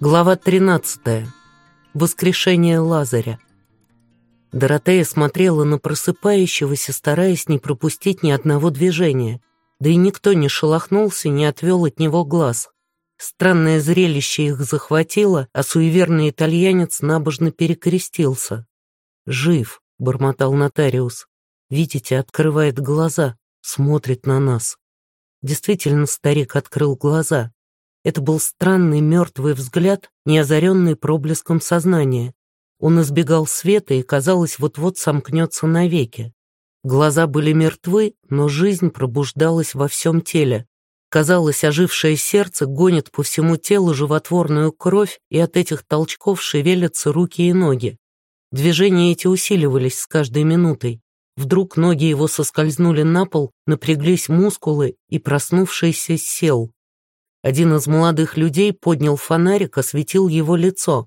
Глава 13. Воскрешение Лазаря. Доротея смотрела на просыпающегося, стараясь не пропустить ни одного движения, да и никто не шелохнулся, не отвел от него глаз. Странное зрелище их захватило, а суеверный итальянец набожно перекрестился. «Жив», — бормотал нотариус. «Видите, открывает глаза, смотрит на нас». Действительно, старик открыл глаза. Это был странный мертвый взгляд, не озаренный проблеском сознания. Он избегал света и, казалось, вот-вот сомкнется навеки. Глаза были мертвы, но жизнь пробуждалась во всем теле. Казалось, ожившее сердце гонит по всему телу животворную кровь, и от этих толчков шевелятся руки и ноги. Движения эти усиливались с каждой минутой. Вдруг ноги его соскользнули на пол, напряглись мускулы, и проснувшийся сел. Один из молодых людей поднял фонарик, осветил его лицо.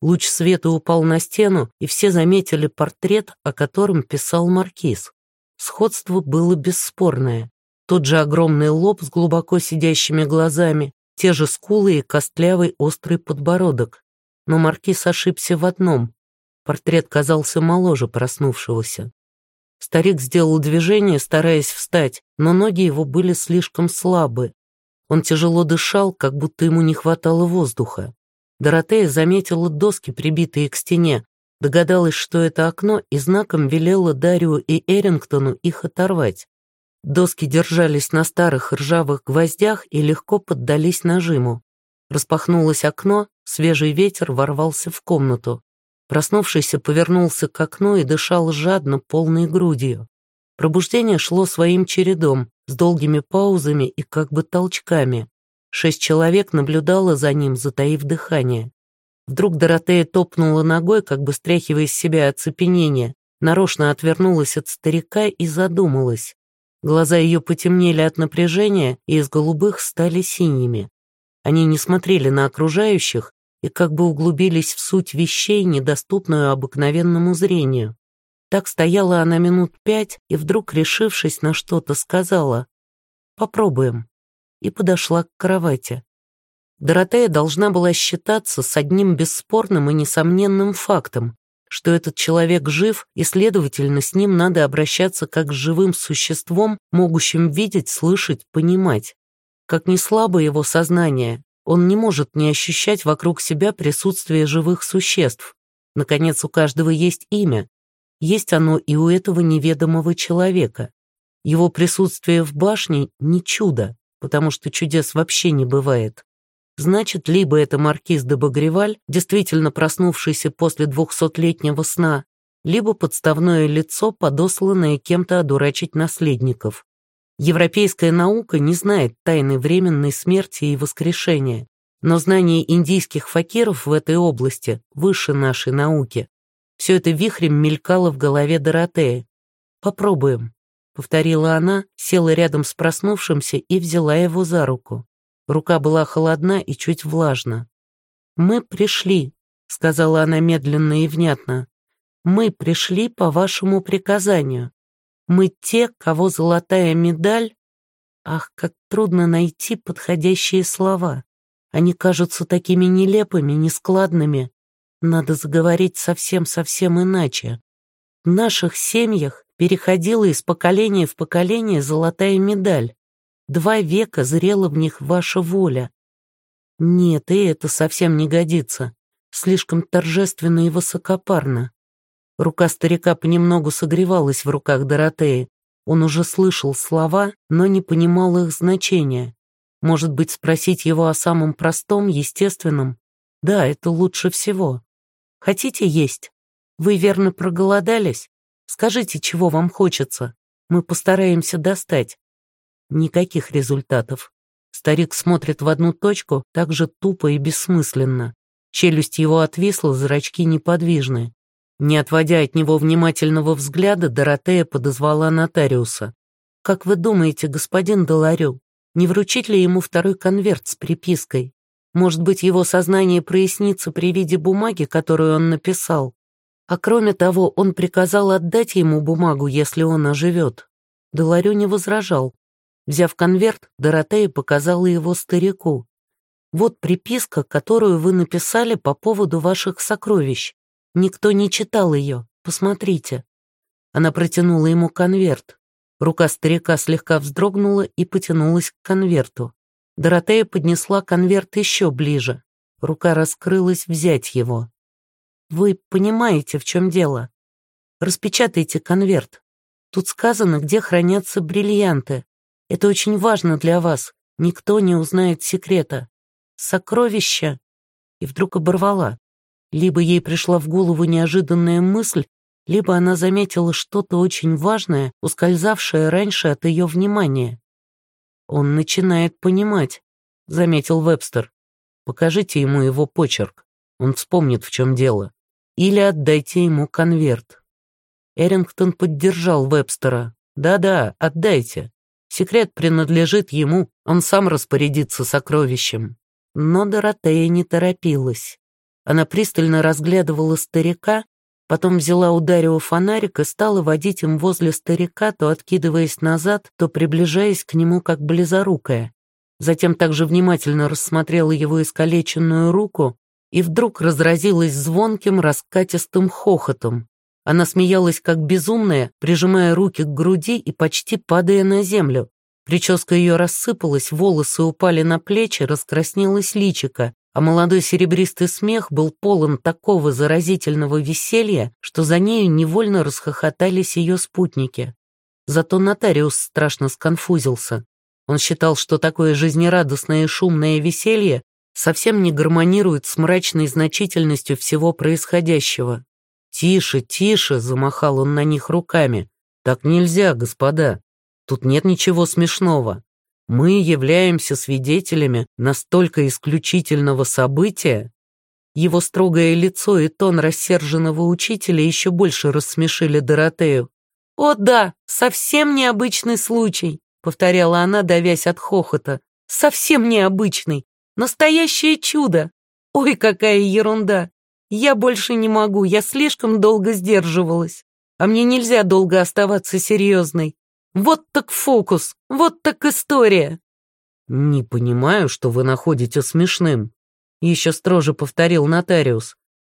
Луч света упал на стену, и все заметили портрет, о котором писал маркиз. Сходство было бесспорное. Тот же огромный лоб с глубоко сидящими глазами, те же скулы и костлявый острый подбородок. Но маркиз ошибся в одном. Портрет казался моложе проснувшегося. Старик сделал движение, стараясь встать, но ноги его были слишком слабы, он тяжело дышал, как будто ему не хватало воздуха. Доротея заметила доски, прибитые к стене, догадалась, что это окно, и знаком велела Дарью и Эрингтону их оторвать. Доски держались на старых ржавых гвоздях и легко поддались нажиму. Распахнулось окно, свежий ветер ворвался в комнату. Проснувшийся повернулся к окну и дышал жадно, полной грудью. Пробуждение шло своим чередом, с долгими паузами и как бы толчками. Шесть человек наблюдало за ним, затаив дыхание. Вдруг Доротея топнула ногой, как бы стряхивая из себя оцепенение, нарочно отвернулась от старика и задумалась. Глаза ее потемнели от напряжения и из голубых стали синими. Они не смотрели на окружающих и как бы углубились в суть вещей, недоступную обыкновенному зрению. Так стояла она минут пять и вдруг, решившись на что-то, сказала «Попробуем» и подошла к кровати. Доротея должна была считаться с одним бесспорным и несомненным фактом, что этот человек жив, и, следовательно, с ним надо обращаться как с живым существом, могущим видеть, слышать, понимать. Как не слабо его сознание, он не может не ощущать вокруг себя присутствие живых существ. Наконец, у каждого есть имя, есть оно и у этого неведомого человека. Его присутствие в башне не чудо, потому что чудес вообще не бывает. Значит, либо это маркиз де Багреваль, действительно проснувшийся после двухсотлетнего сна, либо подставное лицо, подосланное кем-то одурачить наследников. Европейская наука не знает тайны временной смерти и воскрешения, но знание индийских факиров в этой области выше нашей науки. Все это вихрем мелькало в голове Доротеи. «Попробуем», — повторила она, села рядом с проснувшимся и взяла его за руку. Рука была холодна и чуть влажна. «Мы пришли», — сказала она медленно и внятно. «Мы пришли по вашему приказанию. Мы те, кого золотая медаль...» Ах, как трудно найти подходящие слова. Они кажутся такими нелепыми, нескладными. Надо заговорить совсем-совсем иначе. В наших семьях переходила из поколения в поколение золотая медаль. Два века зрела в них ваша воля. Нет, и это совсем не годится. Слишком торжественно и высокопарно. Рука старика понемногу согревалась в руках Доротеи. Он уже слышал слова, но не понимал их значения. Может быть, спросить его о самом простом, естественном? Да, это лучше всего. Хотите есть? Вы верно проголодались? Скажите, чего вам хочется. Мы постараемся достать. Никаких результатов. Старик смотрит в одну точку, так же тупо и бессмысленно. Челюсть его отвисла, зрачки неподвижны. Не отводя от него внимательного взгляда, Доротея подозвала нотариуса. «Как вы думаете, господин Доларю, не вручить ли ему второй конверт с припиской? Может быть, его сознание прояснится при виде бумаги, которую он написал. А кроме того, он приказал отдать ему бумагу, если он оживет. Деларю не возражал. Взяв конверт, Доротея показала его старику. Вот приписка, которую вы написали по поводу ваших сокровищ. Никто не читал ее. Посмотрите». Она протянула ему конверт. Рука старика слегка вздрогнула и потянулась к конверту. Доротея поднесла конверт еще ближе. Рука раскрылась взять его. «Вы понимаете, в чем дело? Распечатайте конверт. Тут сказано, где хранятся бриллианты. Это очень важно для вас. Никто не узнает секрета. Сокровища!» И вдруг оборвала. Либо ей пришла в голову неожиданная мысль, либо она заметила что-то очень важное, ускользавшее раньше от ее внимания. «Он начинает понимать», — заметил Вебстер. «Покажите ему его почерк. Он вспомнит, в чем дело. Или отдайте ему конверт». Эрингтон поддержал Вебстера. «Да-да, отдайте. Секрет принадлежит ему, он сам распорядится сокровищем». Но Доротея не торопилась. Она пристально разглядывала старика, потом взяла у Дарио фонарик и стала водить им возле старика, то откидываясь назад, то приближаясь к нему как близорукая. Затем также внимательно рассмотрела его искалеченную руку и вдруг разразилась звонким раскатистым хохотом. Она смеялась как безумная, прижимая руки к груди и почти падая на землю. Прическа ее рассыпалась, волосы упали на плечи, раскраснелось личико, а молодой серебристый смех был полон такого заразительного веселья, что за нею невольно расхохотались ее спутники. Зато нотариус страшно сконфузился. Он считал, что такое жизнерадостное и шумное веселье совсем не гармонирует с мрачной значительностью всего происходящего. «Тише, тише!» — замахал он на них руками. «Так нельзя, господа. Тут нет ничего смешного. Мы являемся свидетелями настолько исключительного события. Его строгое лицо и тон рассерженного учителя еще больше рассмешили Доротею. «О да, совсем необычный случай», — повторяла она, давясь от хохота. «Совсем необычный. Настоящее чудо. Ой, какая ерунда. Я больше не могу, я слишком долго сдерживалась. А мне нельзя долго оставаться серьезной. Вот так фокус, вот так история. Не понимаю, что вы находите смешным. Еще строже повторил нотариус.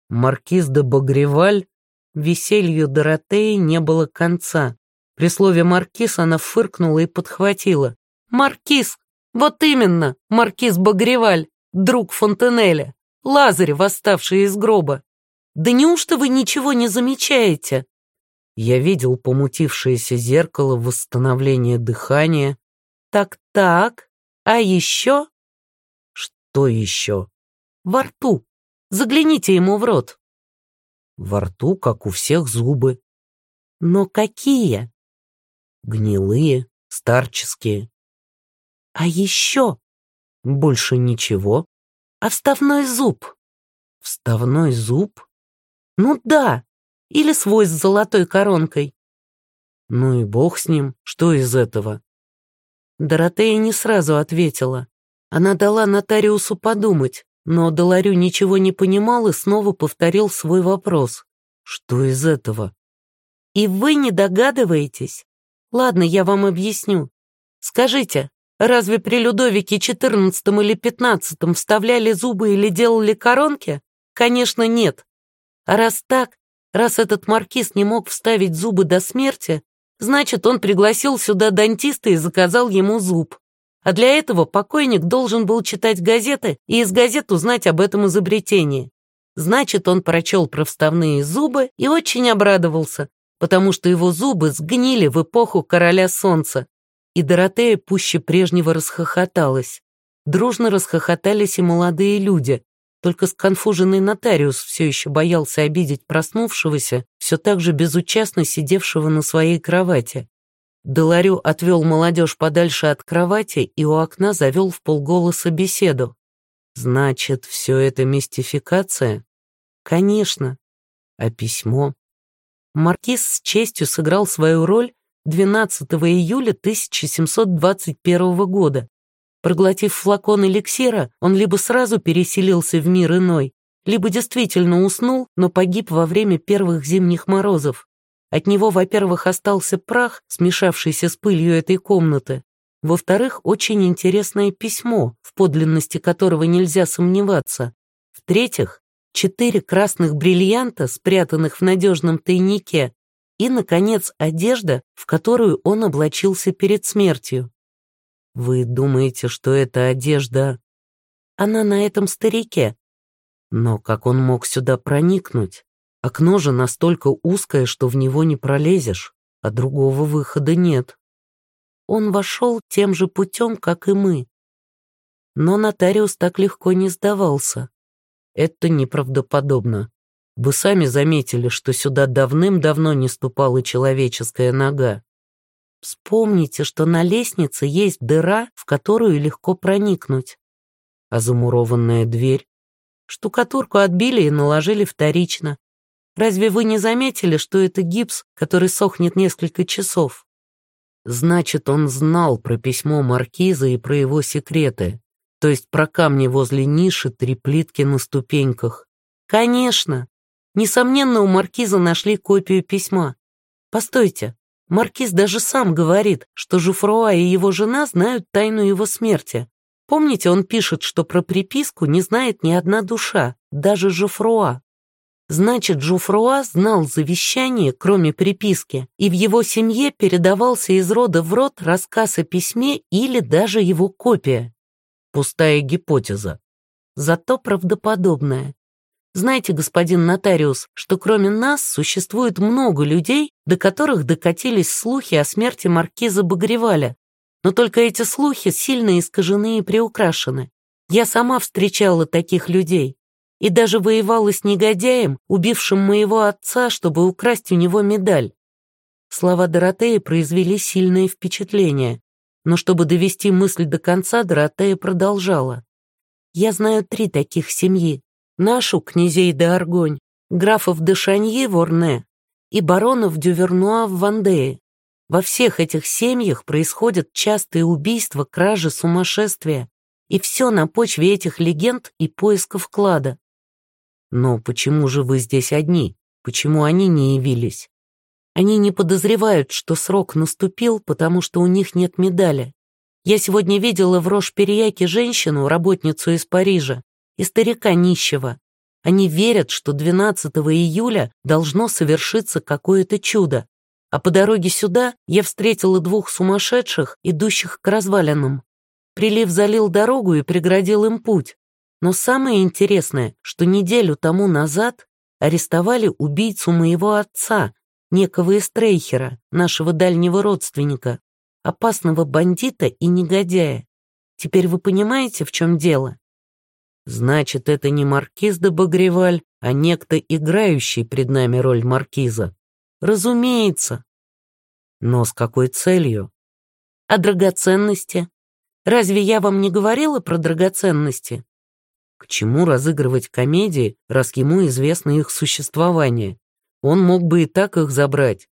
Маркиз де Багреваль, веселью Доротеи не было конца. При слове «маркиз» она фыркнула и подхватила. «Маркиз! Вот именно, маркиз Багреваль, друг Фонтенеля, Лазарь, восставший из гроба. Да неужто вы ничего не замечаете?» Я видел помутившееся зеркало восстановления дыхания. Так-так, а еще? Что еще? Во рту. Загляните ему в рот. Во рту, как у всех, зубы. Но какие? Гнилые, старческие. А еще? Больше ничего. А вставной зуб? Вставной зуб? Ну да, или свой с золотой коронкой. Ну и бог с ним, что из этого? Доротея не сразу ответила. Она дала нотариусу подумать, но Доларю ничего не понимал и снова повторил свой вопрос. Что из этого? И вы не догадываетесь? Ладно, я вам объясню. Скажите, разве при Людовике XIV или XV вставляли зубы или делали коронки? Конечно, нет. А раз так, Раз этот маркиз не мог вставить зубы до смерти, значит, он пригласил сюда дантиста и заказал ему зуб. А для этого покойник должен был читать газеты и из газет узнать об этом изобретении. Значит, он прочел про вставные зубы и очень обрадовался, потому что его зубы сгнили в эпоху короля солнца. И Доротея пуще прежнего расхохоталась. Дружно расхохотались и молодые люди, только сконфуженный нотариус все еще боялся обидеть проснувшегося, все так же безучастно сидевшего на своей кровати. Деларю отвел молодежь подальше от кровати и у окна завел в полголоса беседу. «Значит, все это мистификация?» «Конечно. А письмо?» Маркиз с честью сыграл свою роль 12 июля 1721 года, Проглотив флакон эликсира, он либо сразу переселился в мир иной, либо действительно уснул, но погиб во время первых зимних морозов. От него, во-первых, остался прах, смешавшийся с пылью этой комнаты, Во-вторых, очень интересное письмо, в подлинности которого нельзя сомневаться. В-третьих, четыре красных бриллианта, спрятанных в надежном тайнике, и, наконец, одежда, в которую он облачился перед смертью. Вы думаете, что это одежда... Она на этом старике. Но как он мог сюда проникнуть? Окно же настолько узкое, что в него не пролезешь, а другого выхода нет. Он вошел тем же путем, как и мы. Но нотариус так легко не сдавался. Это неправдоподобно. Вы сами заметили, что сюда давным-давно не ступала человеческая нога. Вспомните, что на лестнице есть дыра, в которую легко проникнуть. А замурованная дверь? Штукатурку отбили и наложили вторично. Разве вы не заметили, что это гипс, который сохнет несколько часов? Значит, он знал про письмо Маркиза и про его секреты, то есть про камни возле ниши, три плитки на ступеньках. Конечно. Несомненно, у Маркиза нашли копию письма. Постойте, Маркиз даже сам говорит, что Жуфруа и его жена знают тайну его смерти. Помните, он пишет, что про приписку не знает ни одна душа, даже Жуфруа. Значит, Жуфруа знал завещание, кроме приписки, и в его семье передавался из рода в род рассказ о письме или даже его копия. Пустая гипотеза. Зато правдоподобная. Знаете, господин нотариус, что кроме нас существует много людей, до которых докатились слухи о смерти маркиза Багреваля. Но только эти слухи сильно искажены и приукрашены. Я сама встречала таких людей и даже воевала с негодяем, убившим моего отца, чтобы украсть у него медаль. Слова Доротеи произвели сильное впечатление, но чтобы довести мысль до конца, Доротея продолжала. «Я знаю три таких семьи. Нашу, князей де Аргонь, графов де Шаньи в Орне и баронов Дювернуа в Вандее. Во всех этих семьях происходят частые убийства, кражи, сумасшествия, и все на почве этих легенд и поисков клада. Но почему же вы здесь одни? Почему они не явились? Они не подозревают, что срок наступил, потому что у них нет медали. Я сегодня видела в Рош-Перияке женщину, работницу из Парижа, и старика нищего. Они верят, что 12 июля должно совершиться какое-то чудо. А по дороге сюда я встретила двух сумасшедших, идущих к развалинам. Прилив залил дорогу и преградил им путь. Но самое интересное, что неделю тому назад арестовали убийцу моего отца, некого Эстрейхера, нашего дальнего родственника, опасного бандита и негодяя. Теперь вы понимаете, в чем дело? Значит, это не маркиз де Багреваль, а некто, играющий пред нами роль маркиза. Разумеется. Но с какой целью? А драгоценности? Разве я вам не говорила про драгоценности? К чему разыгрывать комедии, раз ему известно их существование? Он мог бы и так их забрать.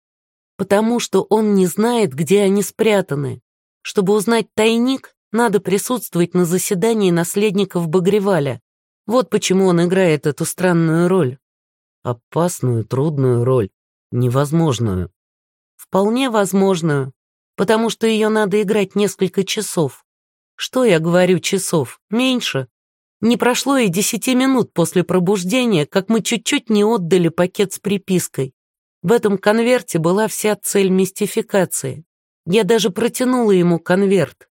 Потому что он не знает, где они спрятаны. Чтобы узнать тайник, надо присутствовать на заседании наследников Багреваля. Вот почему он играет эту странную роль. Опасную, трудную роль. Невозможную. Вполне возможную, потому что ее надо играть несколько часов. Что я говорю часов? Меньше. Не прошло и десяти минут после пробуждения, как мы чуть-чуть не отдали пакет с припиской. В этом конверте была вся цель мистификации. Я даже протянула ему конверт.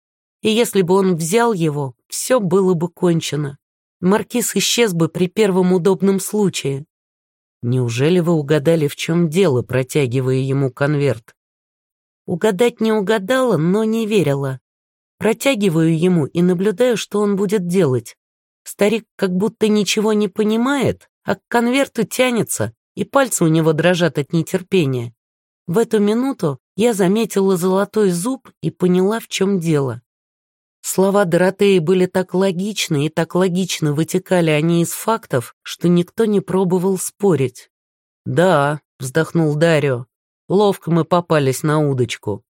И если бы он взял его, все было бы кончено. Маркиз исчез бы при первом удобном случае. Неужели вы угадали, в чем дело, протягивая ему конверт? Угадать не угадала, но не верила. Протягиваю ему и наблюдаю, что он будет делать. Старик как будто ничего не понимает, а к конверту тянется, и пальцы у него дрожат от нетерпения. В эту минуту я заметила золотой зуб и поняла, в чем дело. Слова Доротеи были так логичны и так логично вытекали они из фактов, что никто не пробовал спорить. «Да», — вздохнул Дарио, — «ловко мы попались на удочку».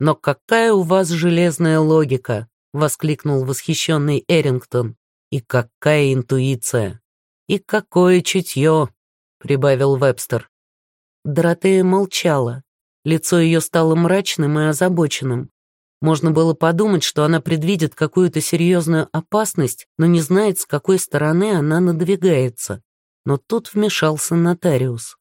«Но какая у вас железная логика!» — воскликнул восхищенный Эрингтон. И какая интуиция! И какое чутье!» — прибавил Вебстер. Доротея молчала. Лицо ее стало мрачным и озабоченным. Можно было подумать, что она предвидит какую-то серьезную опасность, но не знает, с какой стороны она надвигается. Но тут вмешался нотариус.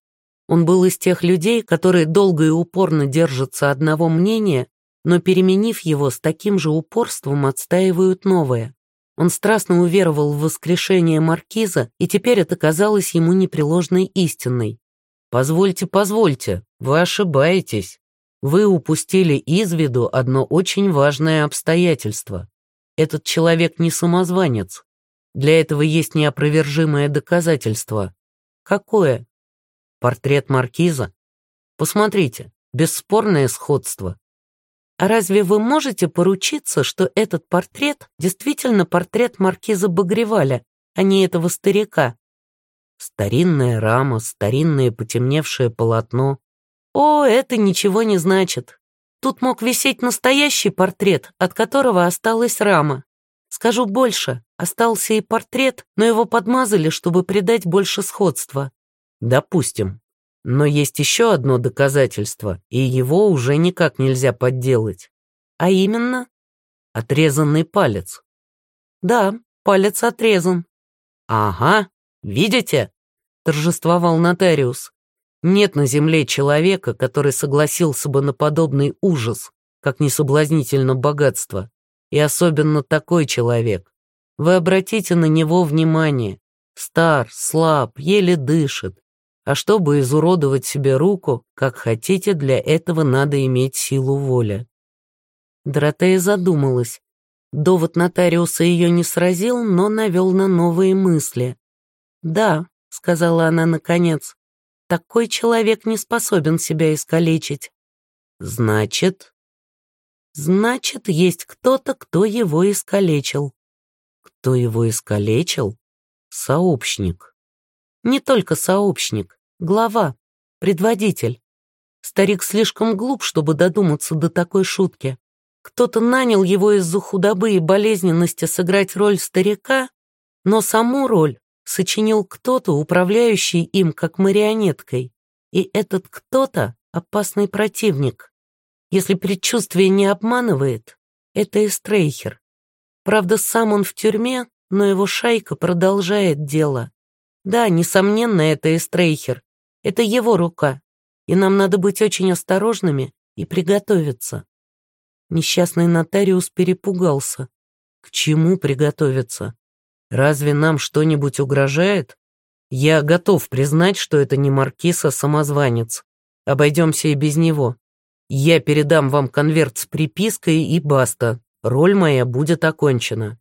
Он был из тех людей, которые долго и упорно держатся одного мнения, но, переменив его, с таким же упорством отстаивают новое. Он страстно уверовал в воскрешение Маркиза, и теперь это казалось ему непреложной истиной. «Позвольте, позвольте, вы ошибаетесь. Вы упустили из виду одно очень важное обстоятельство. Этот человек не самозванец. Для этого есть неопровержимое доказательство. Какое? Портрет маркиза? Посмотрите, бесспорное сходство. А разве вы можете поручиться, что этот портрет действительно портрет маркиза Багреваля, а не этого старика? Старинная рама, старинное потемневшее полотно. О, это ничего не значит. Тут мог висеть настоящий портрет, от которого осталась рама. Скажу больше, остался и портрет, но его подмазали, чтобы придать больше сходства. Допустим. Но есть еще одно доказательство, и его уже никак нельзя подделать. А именно? Отрезанный палец. Да, палец отрезан. Ага, видите? Торжествовал нотариус. Нет на земле человека, который согласился бы на подобный ужас, как несоблазнительно богатство. И особенно такой человек. Вы обратите на него внимание. Стар, слаб, еле дышит, а чтобы изуродовать себе руку, как хотите, для этого надо иметь силу воли. Доротея задумалась. Довод нотариуса ее не сразил, но навел на новые мысли. «Да», — сказала она наконец, — «такой человек не способен себя искалечить». «Значит?» «Значит, есть кто-то, кто его искалечил». «Кто его искалечил?» «Сообщник». «Не только сообщник. Глава, предводитель. Старик слишком глуп, чтобы додуматься до такой шутки. Кто-то нанял его из-за худобы и болезненности сыграть роль старика, но саму роль сочинил кто-то, управляющий им как марионеткой. И этот кто-то — опасный противник. Если предчувствие не обманывает, это Эстрейхер. Правда, сам он в тюрьме, но его шайка продолжает дело. Да, несомненно, это Эстрейхер, это его рука, и нам надо быть очень осторожными и приготовиться. Несчастный нотариус перепугался. К чему приготовиться? Разве нам что-нибудь угрожает? Я готов признать, что это не маркиз, а самозванец. Обойдемся и без него. Я передам вам конверт с припиской и баста. Роль моя будет окончена.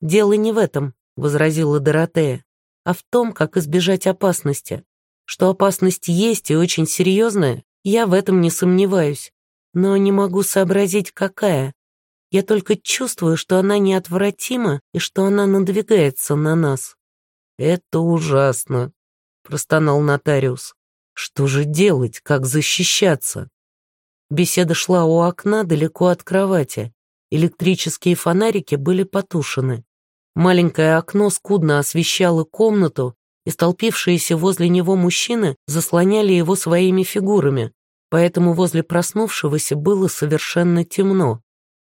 Дело не в этом, возразила Доротея, а в том, как избежать опасности. Что опасность есть и очень серьезная, я в этом не сомневаюсь. Но не могу сообразить, какая. Я только чувствую, что она неотвратима и что она надвигается на нас. «Это ужасно», — простонал нотариус. «Что же делать, как защищаться?» Беседа шла у окна далеко от кровати. Электрические фонарики были потушены. Маленькое окно скудно освещало комнату, и столпившиеся возле него мужчины заслоняли его своими фигурами, поэтому возле проснувшегося было совершенно темно.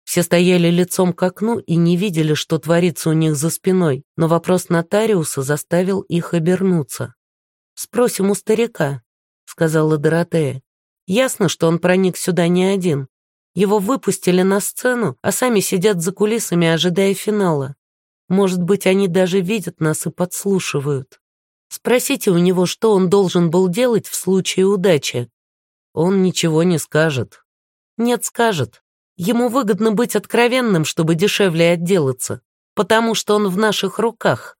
Все стояли лицом к окну и не видели, что творится у них за спиной, но вопрос нотариуса заставил их обернуться. «Спросим у старика», — сказала Доротея. «Ясно, что он проник сюда не один. Его выпустили на сцену, а сами сидят за кулисами, ожидая финала. Может быть, они даже видят нас и подслушивают». Спросите у него, что он должен был делать в случае удачи. Он ничего не скажет. Нет, скажет. Ему выгодно быть откровенным, чтобы дешевле отделаться, потому что он в наших руках.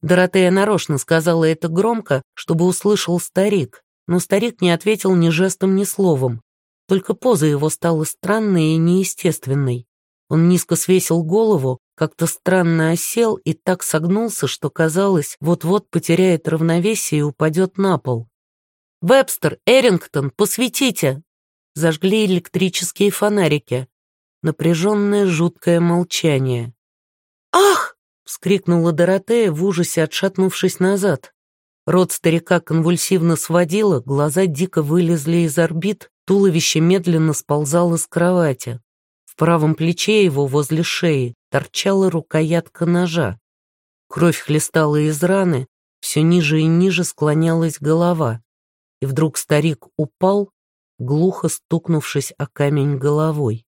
Доротея нарочно сказала это громко, чтобы услышал старик, но старик не ответил ни жестом, ни словом. Только поза его стала странной и неестественной. Он низко свесил голову, как-то странно осел и так согнулся, что казалось, вот-вот потеряет равновесие и упадет на пол. «Вебстер, Эрингтон, посветите!» Зажгли электрические фонарики. Напряженное жуткое молчание. «Ах!» — вскрикнула Доротея в ужасе, отшатнувшись назад. Рот старика конвульсивно сводило, глаза дико вылезли из орбит, туловище медленно сползало с кровати правом плече его возле шеи торчала рукоятка ножа. Кровь хлестала из раны, все ниже и ниже склонялась голова. И вдруг старик упал, глухо стукнувшись о камень головой.